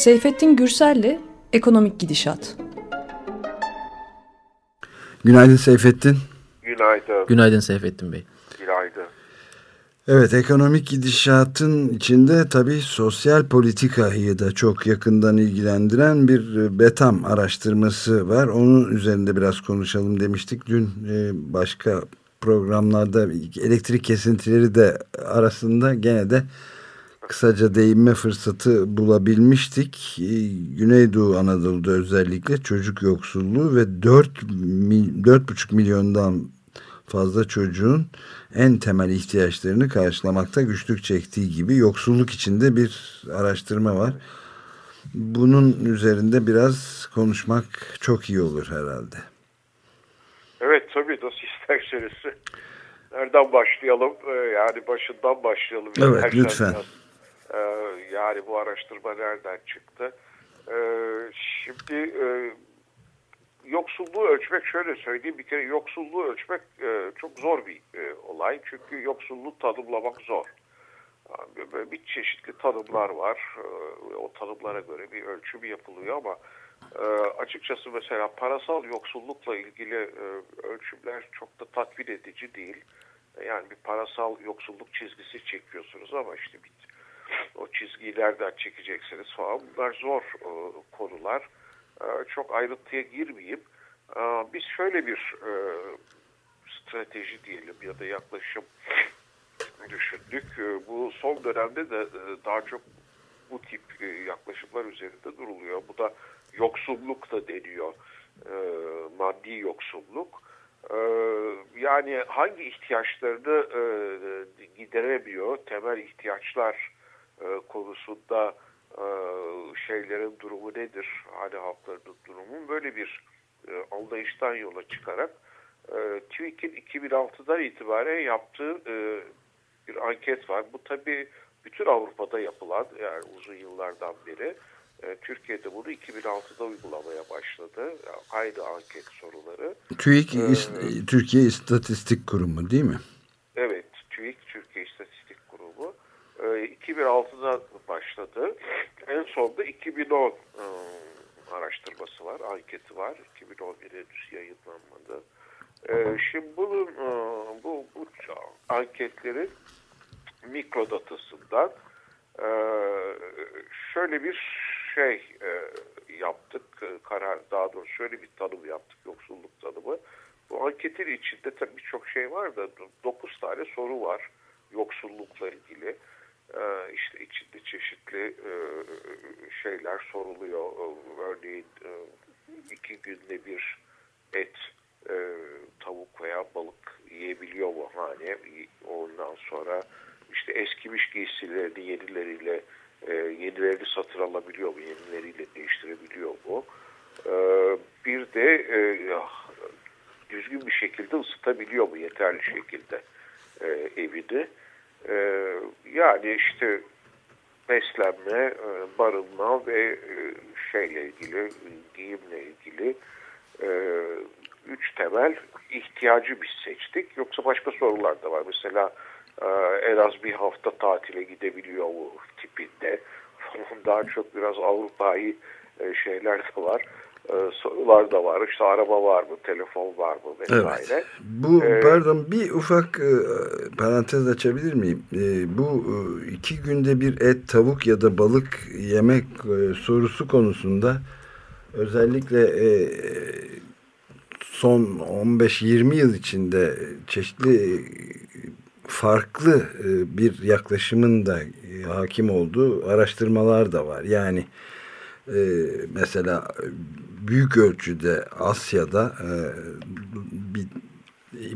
Seyfettin Gürsel'le Ekonomik Gidişat. Günaydın Seyfettin. Günaydın. Günaydın Seyfettin Bey. Günaydın. Evet ekonomik gidişatın içinde tabii sosyal politikayı da çok yakından ilgilendiren bir BETAM araştırması var. Onun üzerinde biraz konuşalım demiştik. Dün e, başka programlarda elektrik kesintileri de arasında gene de kısaca değinme fırsatı bulabilmiştik. Ee, Güneydoğu Anadolu'da özellikle çocuk yoksulluğu ve 4 4,5 milyondan fazla çocuğun en temel ihtiyaçlarını karşılamakta güçlük çektiği gibi yoksulluk içinde bir araştırma var. Bunun üzerinde biraz konuşmak çok iyi olur herhalde. Evet tabii nasıl isterseniz. Nereden başlayalım? Ee, yani başından başlayalım. Evet Her lütfen. Biraz ee, yani bu araştırma nereden çıktı? Ee, şimdi e, yoksulluğu ölçmek şöyle söyleyeyim bir kere yoksulluğu ölçmek e, çok zor bir e, olay. Çünkü yoksulluğu tanımlamak zor. Böyle bir çeşitli tanımlar var. O tanımlara göre bir ölçüm yapılıyor ama açıkçası mesela parasal yoksullukla ilgili ölçümler çok da tatmin edici değil. Yani bir parasal yoksulluk çizgisi çekiyorsunuz ama işte bir çizgiyi çekeceksiniz falan bunlar zor e, konular. E, çok ayrıntıya girmeyeyim. E, biz şöyle bir e, strateji diyelim ya da yaklaşım düşündük. E, bu son dönemde de e, daha çok bu tip e, yaklaşımlar üzerinde duruluyor. Bu da yoksulluk da deniyor. E, maddi yoksulluk. E, yani hangi ihtiyaçlarını e, gideremiyor, temel ihtiyaçlar e, konusunda e, şeylerin durumu nedir, hali halklarının durumu böyle bir e, anlayıştan yola çıkarak e, TÜİK'in 2006'dan itibaren yaptığı e, bir anket var. Bu tabi bütün Avrupa'da yapılan yani uzun yıllardan beri e, Türkiye'de bunu 2006'da uygulamaya başladı. Yani aynı anket soruları. TÜİK ee, Türkiye İstatistik Kurumu değil mi? Evet, TÜİK Kurumu. 2006'da ee, başladı. En son da 2010 e, araştırması var, anketi var. 2011'e henüz yayınlanmadı. Ee, şimdi bunun e, bu, bu anketlerin mikrodatasından e, şöyle bir şey yaptık, karar daha doğrusu şöyle bir tanım yaptık, yoksulluk tanımı. Bu anketin içinde tabii birçok şey var da 9 tane soru var yoksullukla ilgili. Ee, işte içinde çeşitli e, şeyler soruluyor. Örneğin e, iki günde bir et, e, tavuk veya balık yiyebiliyor mu hane? Ondan sonra işte eskimiş giysilerini yenileriyle yenilerini satın alabiliyor mu? Yenileriyle değiştirebiliyor mu? Bir de düzgün bir şekilde ısıtabiliyor mu yeterli şekilde evini? Ee, yani işte beslenme, e, barınma ve e, şeyle ilgili, giyimle ilgili e, üç temel ihtiyacı biz seçtik. Yoksa başka sorular da var. Mesela en az bir hafta tatile gidebiliyor mu tipinde. Daha çok biraz Avrupa'yı şeyler de var e, sorular da var. İşte araba var mı, telefon var mı vesaire. Evet. Bu ee, pardon bir ufak e, parantez açabilir miyim? E, bu e, iki günde bir et, tavuk ya da balık yemek e, sorusu konusunda özellikle e, son 15-20 yıl içinde çeşitli e, farklı e, bir yaklaşımın da e, hakim olduğu araştırmalar da var. Yani mesela büyük ölçüde Asya'da e, bir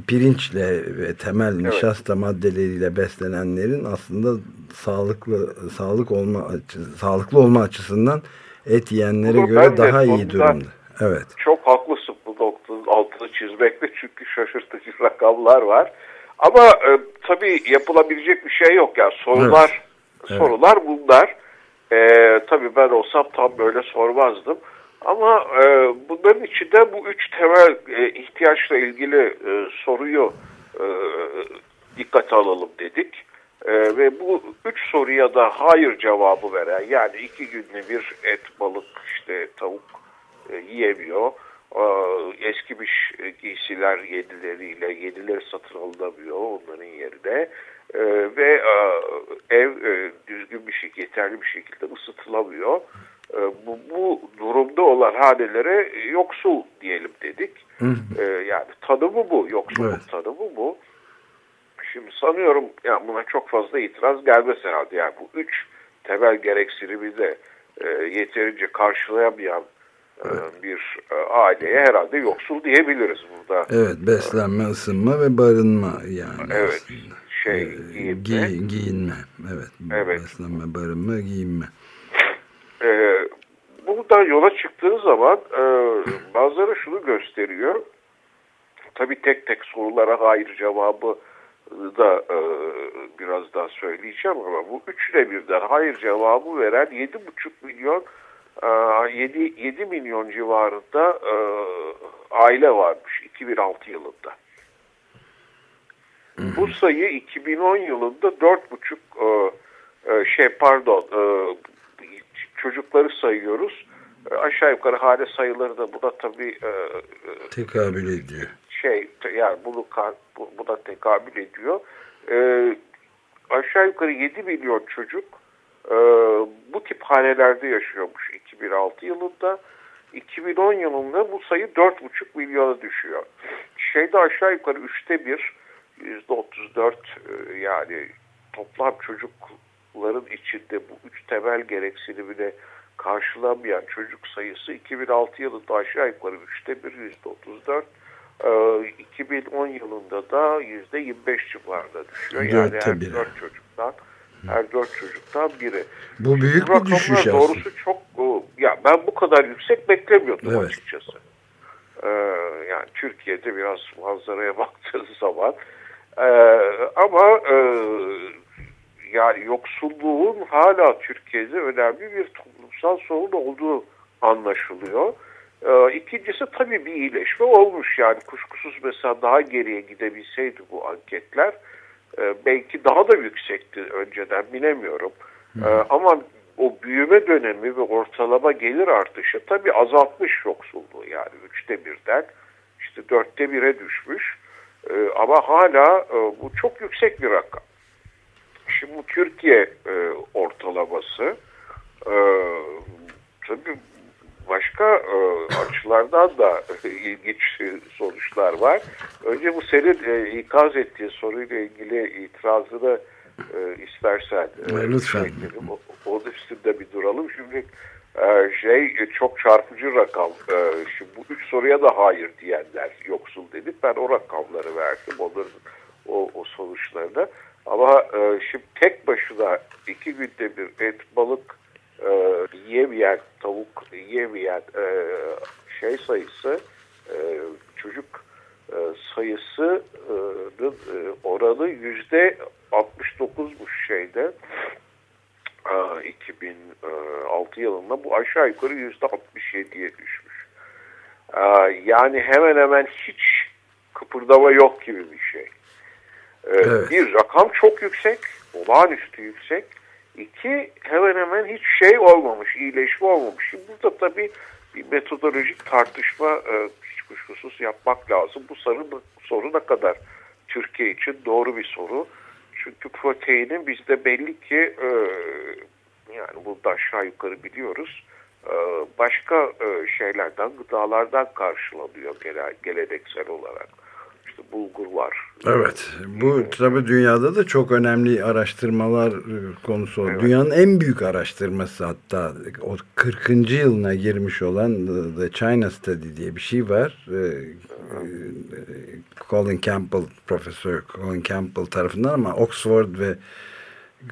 pirinçle ve temel evet. nişasta maddeleriyle beslenenlerin aslında sağlıklı sağlık olma sağlıklı olma açısından et yiyenlere Bunu göre daha iyi durumda. Evet. Çok haklısın bu noktanın altını çizmekte çünkü şaşırtıcı rakamlar var. Ama e, tabii yapılabilecek bir şey yok ya. Yani sorular evet. sorular evet. bunlar. E, tabii ben olsam tam böyle sormazdım. Ama e, bunların içinde bu üç temel e, ihtiyaçla ilgili e, soruyu e, dikkate alalım dedik. E, ve bu üç soruya da hayır cevabı veren yani iki günde bir et, balık, işte tavuk e, yiyemiyor. E, eskimiş giysiler yedileriyle yedileri satın alınamıyor onların yerine. E, ve e, ev e, düzgün bir şekilde, yeterli bir şekilde ısıtılamıyor. E, bu, bu durumda olan hanelere yoksul diyelim dedik. E, yani tanımı bu, yoksulluk evet. tanımı bu. Şimdi sanıyorum yani buna çok fazla itiraz gelmez herhalde. Yani bu üç temel gereksinimi de e, yeterince karşılayamayan e, evet. bir e, aileye herhalde yoksul diyebiliriz burada. Evet, beslenme, ısınma ve barınma yani. Evet, aslında. Şey e, giyinme. Gi giyinme, evet. evet. Beslenme, barınma, giyinme. E, buradan yola çıktığı zaman e, bazıları şunu gösteriyor. Tabii tek tek sorulara hayır cevabı da e, biraz daha söyleyeceğim ama bu üçle birden hayır cevabı veren 7,5 milyon e, 7, 7 milyon civarında e, aile varmış 2006 yılında. Bu sayı 2010 yılında 4,5 e, e, şey pardon e, çocukları sayıyoruz. E, aşağı yukarı hane sayıları da buna tabii e, tekabül ediyor şey yani bunu bu, buna tekabül ediyor. E, aşağı yukarı 7 milyon çocuk e, bu tip hanelerde yaşıyormuş 2006 yılında. 2010 yılında bu sayı 4,5 milyona düşüyor. Şeyde aşağı yukarı üçte bir, %34 e, yani toplam çocukların içinde bu üç temel gereksinimine karşılamayan çocuk sayısı 2006 yılında aşağı yukarı üçte bir, %34. 2010 ee, yılında da yüzde 25 civarında düşüyor. Yani her biri. dört çocuktan her dört çocuktan biri. Bu büyük bir düşüş aslında. Doğrusu çok ya ben bu kadar yüksek beklemiyordum evet. açıkçası. Ee, yani Türkiye'de biraz manzaraya baktığınız zaman ee, ama e, yani yoksulluğun hala Türkiye'de önemli bir toplumsal sorun olduğu anlaşılıyor. Ee, ikincisi tabii bir iyileşme olmuş yani kuşkusuz mesela daha geriye gidebilseydi bu anketler e, belki daha da yüksekti önceden bilemiyorum. E, ama o büyüme dönemi ve ortalama gelir artışı tabii azaltmış yoksulluğu yani üçte birden işte dörtte bire düşmüş e, ama hala e, bu çok yüksek bir rakam. Şimdi bu Türkiye e, ortalaması e, tabii başka e, açılardan da ilginç sonuçlar var. Önce bu senin e, ikaz ettiği soruyla ilgili itirazını e, istersen e, lütfen. Şey, o, onun üstünde bir duralım. Şimdi şey çok çarpıcı rakam. E, şimdi bu üç soruya da hayır diyenler yoksul dedik. Ben o rakamları verdim. Onların o, o sonuçlarını. Ama e, şimdi tek başına iki günde bir et, balık, e, yiyemeyen tavuk yiyemeyen e, şey sayısı e, çocuk e, sayısının e, oranı yüzde 69'muş şeyde e, 2006 yılında bu aşağı yukarı yüzde 67'ye düşmüş. E, yani hemen hemen hiç kıpırdama yok gibi bir şey. E, evet. Bir rakam çok yüksek, olağanüstü yüksek. İki, hemen hemen hiç şey olmamış, iyileşme olmamış. Şimdi burada tabii bir metodolojik tartışma e, hiç kuşkusuz yapmak lazım. Bu soru, soru ne kadar Türkiye için doğru bir soru. Çünkü proteinin bizde belli ki e, yani burada aşağı yukarı biliyoruz e, başka e, şeylerden, gıdalardan karşılanıyor geleneksel olarak bulgur var. Evet. Bu tabi dünyada da çok önemli araştırmalar e, konusu oldu. Evet. Dünyanın en büyük araştırması hatta o 40. yılına girmiş olan The China Study diye bir şey var. E, e, Colin Campbell, Profesör Colin Campbell tarafından ama Oxford ve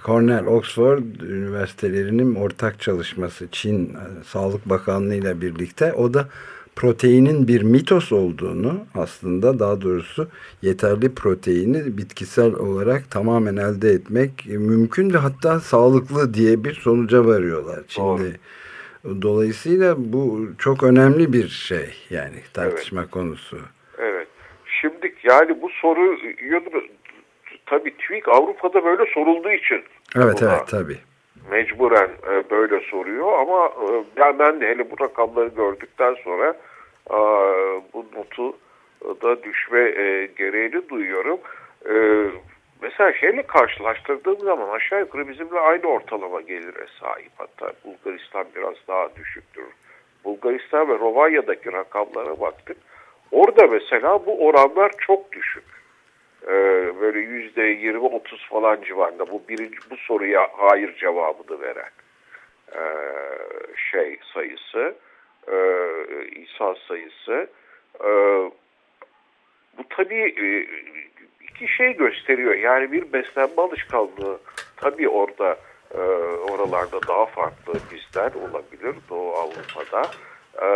Cornell, Oxford üniversitelerinin ortak çalışması Çin Sağlık Bakanlığı ile birlikte o da proteinin bir mitos olduğunu aslında daha doğrusu yeterli proteini bitkisel olarak tamamen elde etmek mümkün ve hatta sağlıklı diye bir sonuca varıyorlar. Şimdi dolayısıyla bu çok önemli bir şey yani tartışma evet. konusu. Evet. Şimdi yani bu soruyu tabii TÜİK Avrupa'da böyle sorulduğu için. Evet buna evet tabii. Mecburen e, böyle soruyor ama e, ben, ben de hele bu rakamları gördükten sonra e, bu notu da düşme e, gereğini duyuyorum. E, mesela şeyle karşılaştırdığım zaman aşağı yukarı bizimle aynı ortalama gelire sahip. Hatta Bulgaristan biraz daha düşüktür. Bulgaristan ve Romanya'daki rakamlara baktık. Orada mesela bu oranlar çok düşük. Ee, böyle yüzde yirmi otuz falan civarında. Bu birinci bu soruya hayır cevabını veren ee, şey sayısı e, insan sayısı. E, bu tabii e, iki şey gösteriyor. Yani bir beslenme alışkanlığı tabii orada e, oralarda daha farklı bizden olabilir Doğu Avrupa'da. E,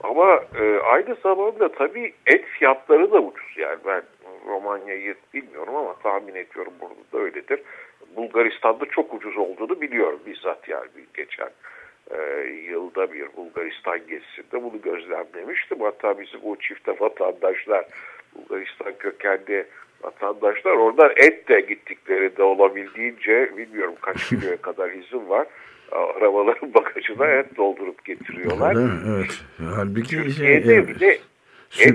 ama e, aynı zamanda tabii et fiyatları da ucuz. Yani ben Romanya'yı bilmiyorum ama tahmin ediyorum burada da öyledir. Bulgaristan'da çok ucuz olduğunu biliyorum bizzat yani geçen e, yılda bir Bulgaristan gezisinde bunu gözlemlemiştim. Hatta bizim o çifte vatandaşlar Bulgaristan kökenli vatandaşlar oradan et de gittikleri de olabildiğince bilmiyorum kaç kiloya kadar izin var. Arabaların bagajına et doldurup getiriyorlar. Evet. Halbuki Türkiye'de şey, bir de et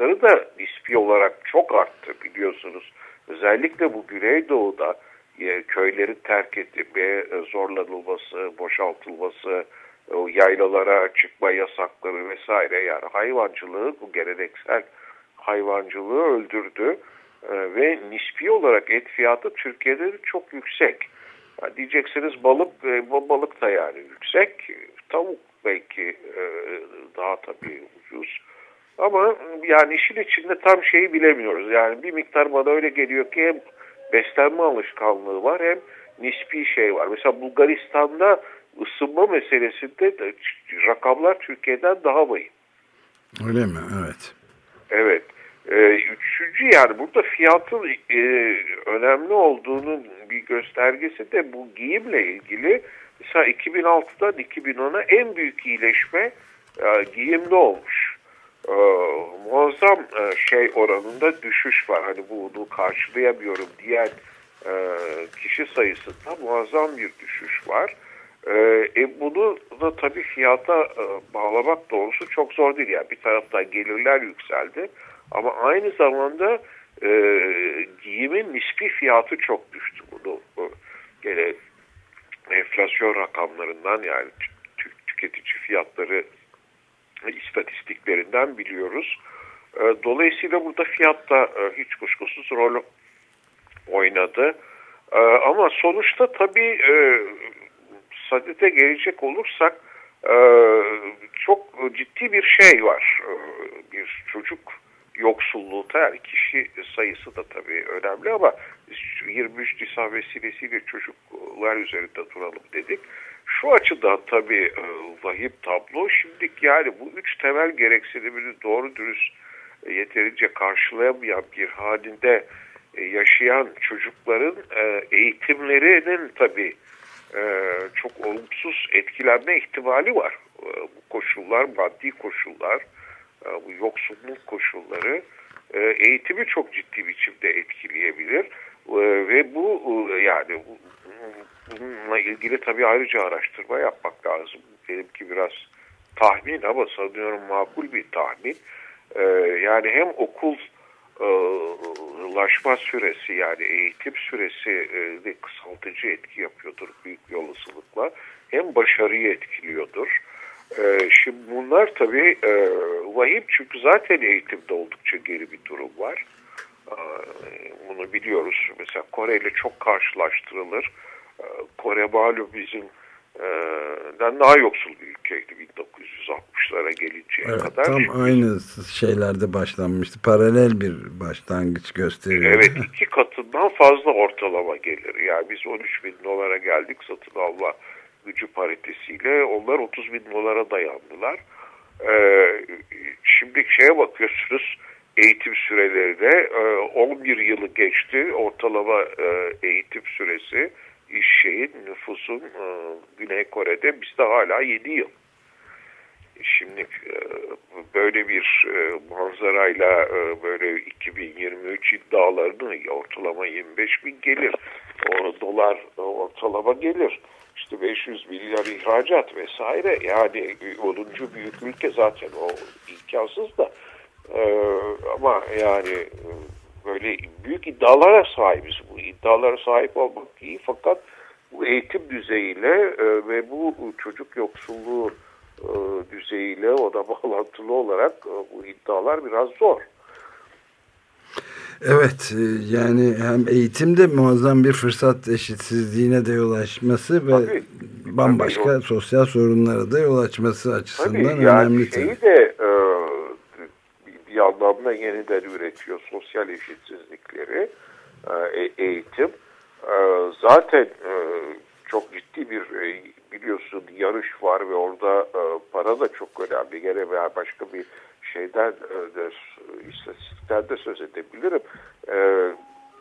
fiyatları da nispi olarak çok arttı biliyorsunuz. Özellikle bu Güneydoğu'da e, köylerin terk edilmeye e, zorlanılması, boşaltılması, o yaylalara çıkma yasakları vesaire yani hayvancılığı bu geleneksel hayvancılığı öldürdü e, ve nispi olarak et fiyatı Türkiye'de çok yüksek. Yani diyeceksiniz balık balık da yani yüksek. Tavuk belki daha tabii ucuz. Ama yani işin içinde tam şeyi bilemiyoruz. Yani bir miktar bana öyle geliyor ki hem beslenme alışkanlığı var hem nispi şey var. Mesela Bulgaristan'da ısınma meselesinde de rakamlar Türkiye'den daha vahim. Öyle mi? Evet. Evet. Ee, üçüncü yani burada fiyatın e, önemli olduğunun bir göstergesi de bu giyimle ilgili. Mesela 2006'dan 2010'a en büyük iyileşme e, giyimde olmuş e, muazzam e, şey oranında düşüş var. Hani bunu karşılayamıyorum diyen e, kişi sayısında muazzam bir düşüş var. E, e, bunu da tabii fiyata e, bağlamak doğrusu çok zor değil. Yani bir taraftan gelirler yükseldi ama aynı zamanda e, giyimin nispi fiyatı çok düştü. Bunu bu, gene enflasyon rakamlarından yani tüketici fiyatları istatistiklerinden biliyoruz. E, dolayısıyla burada fiyat da e, hiç kuşkusuz rol oynadı. E, ama sonuçta tabii sadete gelecek olursak çok ciddi bir şey var. Bir çocuk yoksulluğu yani kişi sayısı da tabii önemli ama 23 Nisan vesilesiyle çocuklar üzerinde duralım dedik. Şu açıdan tabii e, vahim tablo. Şimdiki yani bu üç temel gereksinimini doğru dürüst e, yeterince karşılayamayan bir halinde e, yaşayan çocukların eğitimlerinin tabii çok olumsuz etkilenme ihtimali var. Bu koşullar, maddi koşullar, bu yoksulluk koşulları eğitimi çok ciddi biçimde etkileyebilir. Ve bu yani bununla ilgili tabii ayrıca araştırma yapmak lazım. Benimki biraz tahmin ama sanıyorum makul bir tahmin. Ee, yani hem okul e, laşma süresi yani eğitim süresi e, de kısaltıcı etki yapıyordur büyük bir olasılıkla. Hem başarıyı etkiliyordur. E, şimdi bunlar tabii e, vahim çünkü zaten eğitimde oldukça geri bir durum var. E, bunu biliyoruz. Mesela Kore ile çok karşılaştırılır. Kore malum bizim den daha yoksul bir ülkeydi 1960'lara gelinceye evet, kadar. Tam Şimdi, aynı şeylerde başlanmıştı. Paralel bir başlangıç gösteriyor. Evet iki katından fazla ortalama gelir. Yani biz 13 bin dolara geldik satın alma gücü paritesiyle. Onlar 30 bin dolara dayandılar. Ee, şimdi şeye bakıyorsunuz eğitim sürelerine 11 yılı geçti ortalama eğitim süresi şeyin nüfusun e, Güney Kore'de bizde hala 7 yıl. Şimdi e, böyle bir e, manzarayla e, böyle 2023 iddialarını ortalama 25 bin gelir. O dolar ortalama gelir. İşte 500 milyar ihracat vesaire. Yani 10. büyük ülke zaten o imkansız da. Ama yani böyle büyük iddialara sahibiz. Bu iddialara sahip olmak iyi fakat bu eğitim düzeyiyle ve bu çocuk yoksulluğu e, düzeyiyle o da bağlantılı olarak e, bu iddialar biraz zor. Evet e, yani hem eğitimde muazzam bir fırsat eşitsizliğine de yol açması ve tabii, bambaşka tabii, sosyal sorunlara da yol açması açısından tabii, yani önemli. Şeyi de e, anlamda yeniden üretiyor sosyal eşitsizlikleri e, eğitim. E, zaten e, çok ciddi bir e, biliyorsun yarış var ve orada e, para da çok önemli. Gene veya başka bir şeyden e, de, istatistikten de söz edebilirim. E,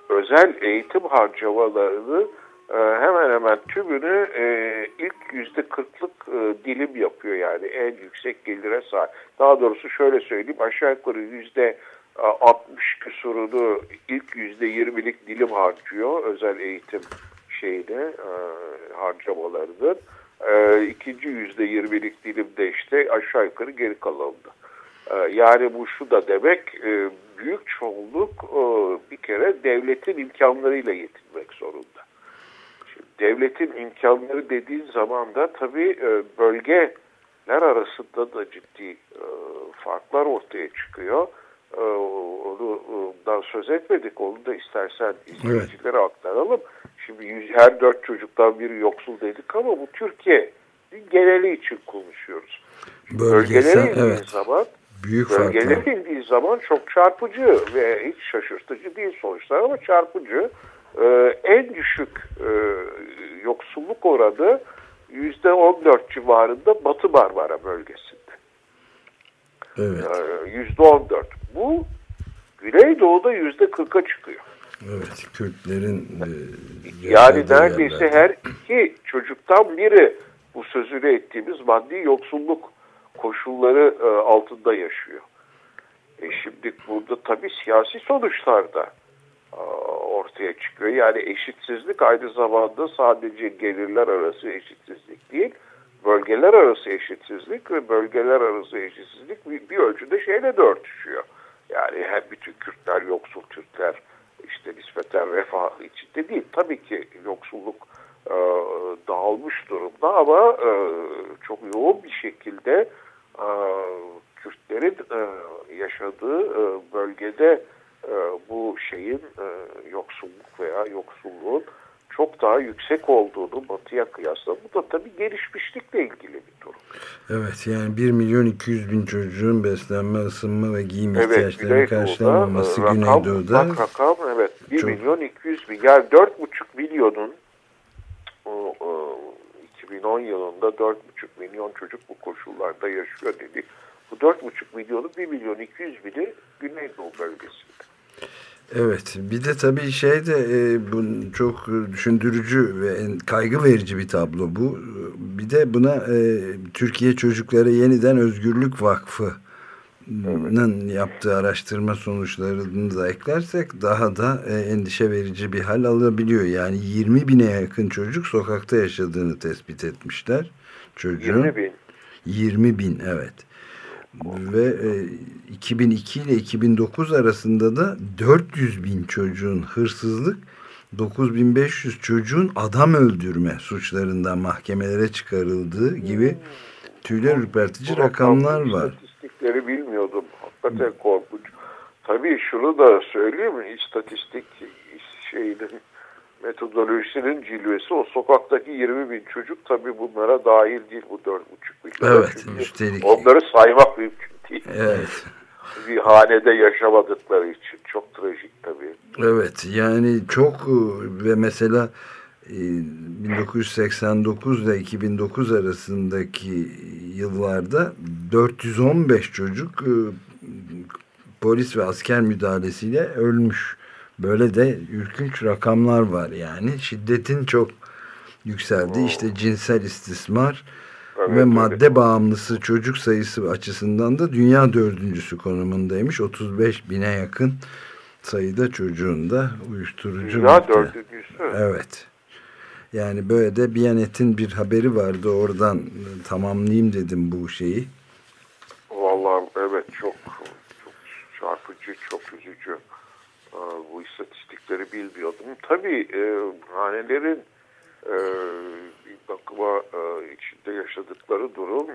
özel eğitim harcamalarını e, hemen hemen tümünü e, ilk yüzde kırklık e, dilim yapıyor yani en yüksek gelire sahip. Daha doğrusu şöyle söyleyeyim aşağı yukarı yüzde 60 küsurunu ilk yüzde 20'lik dilim harcıyor özel eğitim şeyine e, harcamalarının. E, ikinci yüzde yirmilik dilimde işte aşağı yukarı geri kalanında. E, yani bu şu da demek e, büyük çoğunluk e, bir kere devletin imkanlarıyla yetinmek zorunda. Devletin imkanları dediğin zaman da tabii e, bölgeler arasında da ciddi e, farklar ortaya çıkıyor. E, onu daha söz etmedik. Onu da istersen izleyicilere evet. aktaralım. Şimdi yüz, her dört çocuktan biri yoksul dedik ama bu Türkiye geneli için konuşuyoruz. Bölgesel, Bölgelere evet. zaman Büyük bölgelere farklı. indiği zaman çok çarpıcı ve hiç şaşırtıcı değil sonuçlar ama çarpıcı. Ee, en düşük e, yoksulluk oranı yüzde on dört civarında Batı Marmara bölgesinde. Evet. Ee, yüzde on dört. Bu Güneydoğu'da yüzde kırka çıkıyor. Evet, Kürtlerin e, yani neredeyse yerlerde. her iki çocuktan biri bu sözünü ettiğimiz maddi yoksulluk koşulları e, altında yaşıyor. E şimdi burada tabii siyasi sonuçlar da e, ortaya çıkıyor. Yani eşitsizlik aynı zamanda sadece gelirler arası eşitsizlik değil, bölgeler arası eşitsizlik ve bölgeler arası eşitsizlik bir, bir ölçüde şeyle de örtüşüyor. Yani hem bütün Kürtler, yoksul Türkler işte nispeten refah içinde değil. Tabii ki yoksulluk e, dağılmış durumda ama e, çok yoğun bir şekilde e, Kürtlerin e, yaşadığı e, bölgede bu şeyin e, yoksulluk veya yoksulluğun çok daha yüksek olduğunu batıya kıyasla. Bu da tabii gelişmişlikle ilgili bir durum. Evet yani 1 milyon 200 bin çocuğun beslenme, ısınma ve giyim evet, ihtiyaçlarını karşılamaması rakam, Güneydoğu'da. Bak rakam evet 1 çok... milyon 200 bin yani 4,5 milyonun o, o, 2010 yılında 4,5 milyon çocuk bu koşullarda yaşıyor dedi. Bu 4,5 milyonu 1 milyon 200 bini Güneydoğu bölgesinde. Evet bir de tabii şey de e, bu çok düşündürücü ve kaygı verici bir tablo bu. Bir de buna e, Türkiye Çocuklara Yeniden Özgürlük Vakfı'nın evet. yaptığı araştırma sonuçlarını da eklersek daha da e, endişe verici bir hal alabiliyor. Yani 20 bine yakın çocuk sokakta yaşadığını tespit etmişler. Çocuğun. 20 bin. 20 bin evet ve e, 2002 ile 2009 arasında da 400 bin çocuğun hırsızlık 9500 çocuğun adam öldürme suçlarından mahkemelere çıkarıldığı gibi tüyler ürpertici rakamlar var. İstatistikleri bilmiyordum. Hakikaten korkunç. Tabii şunu da söyleyeyim mi? İstatistik şeyinin metodolojisinin cilvesi o sokaktaki 20 bin çocuk tabii bunlara dahil değil bu 4,5 milyon. Evet Çünkü üstelik. Onları saymak mümkün değil. Evet. Bir hanede yaşamadıkları için çok trajik tabii. Evet yani çok e, ve mesela 1989 e, ile 2009 arasındaki yıllarda 415 çocuk e, polis ve asker müdahalesiyle ölmüş. Böyle de ürkünç rakamlar var yani. Şiddetin çok yükseldiği işte cinsel istismar Evet, Ve madde öyle. bağımlısı çocuk sayısı açısından da dünya dördüncüsü konumundaymış. 35 bine yakın sayıda çocuğun da uyuşturucu Dünya madde. dördüncüsü. Evet. Yani böyle de Biyanet'in bir haberi vardı. Oradan tamamlayayım dedim bu şeyi. Vallahi evet çok çok çarpıcı, çok üzücü. Ee, bu istatistikleri bilmiyordum. Tabii e, hanelerin e, bakıma e, içinde yaşadıkları durum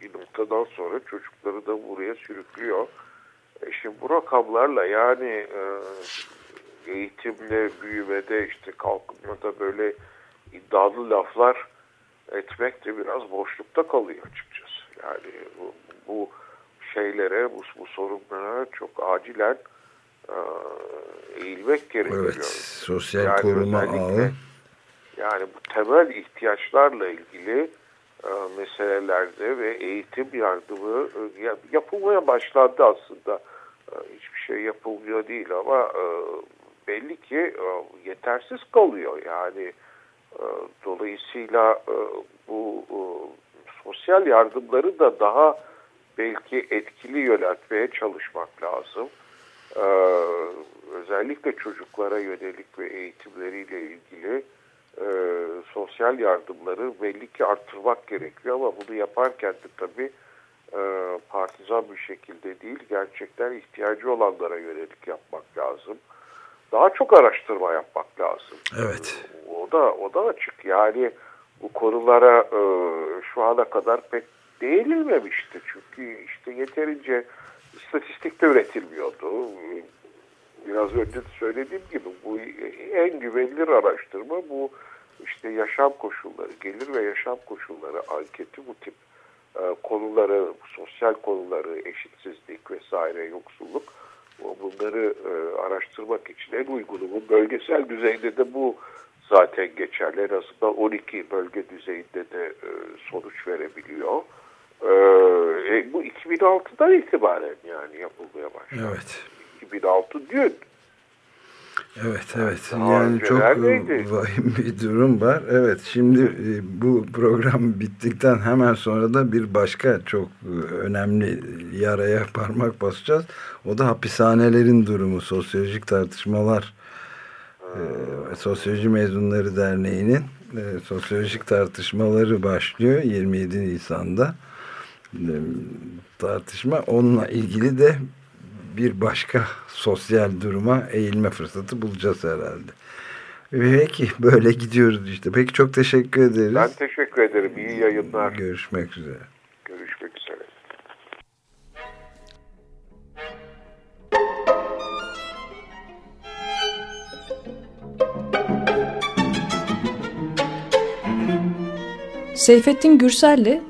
bir noktadan sonra çocukları da buraya sürüklüyor. şimdi bu rakamlarla yani eğitimde, büyümede, işte kalkınmada böyle iddialı laflar etmek de biraz boşlukta kalıyor açıkçası. Yani bu, bu şeylere, bu, bu sorunlara çok acilen e, eğilmek gerekiyor. Evet, sosyal yani koruma ağı. Yani bu temel ihtiyaçlarla ilgili e, meselelerde ve eğitim yardımı e, yapılmaya başlandı aslında. E, hiçbir şey yapılmıyor değil ama e, belli ki e, yetersiz kalıyor. Yani e, dolayısıyla e, bu sosyal yardımları da daha belki etkili yönetmeye çalışmak lazım. Özellikle çocuklara yönelik ve eğitimleriyle ilgili sosyal yardımları belli ki arttırmak gerekiyor ama bunu yaparken de tabii partizan bir şekilde değil gerçekten ihtiyacı olanlara yönelik yapmak lazım daha çok araştırma yapmak lazım. Evet. O da o da açık. Yani bu konulara e, şu ana kadar pek değinilmemişti. Çünkü işte yeterince istatistik de üretilmiyordu. Biraz önce de söylediğim gibi bu en güvenilir araştırma bu işte yaşam koşulları, gelir ve yaşam koşulları anketi bu tip e, konuları, sosyal konuları, eşitsizlik vesaire, yoksulluk bunları e, araştırmak için en uygunu bu bölgesel düzeyde de bu zaten geçerli. En azından 12 bölge düzeyinde de e, sonuç verebiliyor. E, e bu 2006'dan itibaren yani yapılmaya başladı. Evet. 2006 dün. Evet evet Daha yani çok vahim bir durum var. Evet şimdi e, bu program bittikten hemen sonra da bir başka çok e, önemli yaraya parmak basacağız. O da hapishanelerin durumu sosyolojik tartışmalar e, Sosyoloji Mezunları Derneği'nin e, sosyolojik tartışmaları başlıyor 27 Nisan'da e, tartışma onunla ilgili de bir başka sosyal duruma eğilme fırsatı bulacağız herhalde. Peki böyle gidiyoruz işte. Peki çok teşekkür ederiz. Ben teşekkür ederim. İyi yayınlar. Görüşmek üzere. Görüşmek üzere. Seyfettin Gürsel'le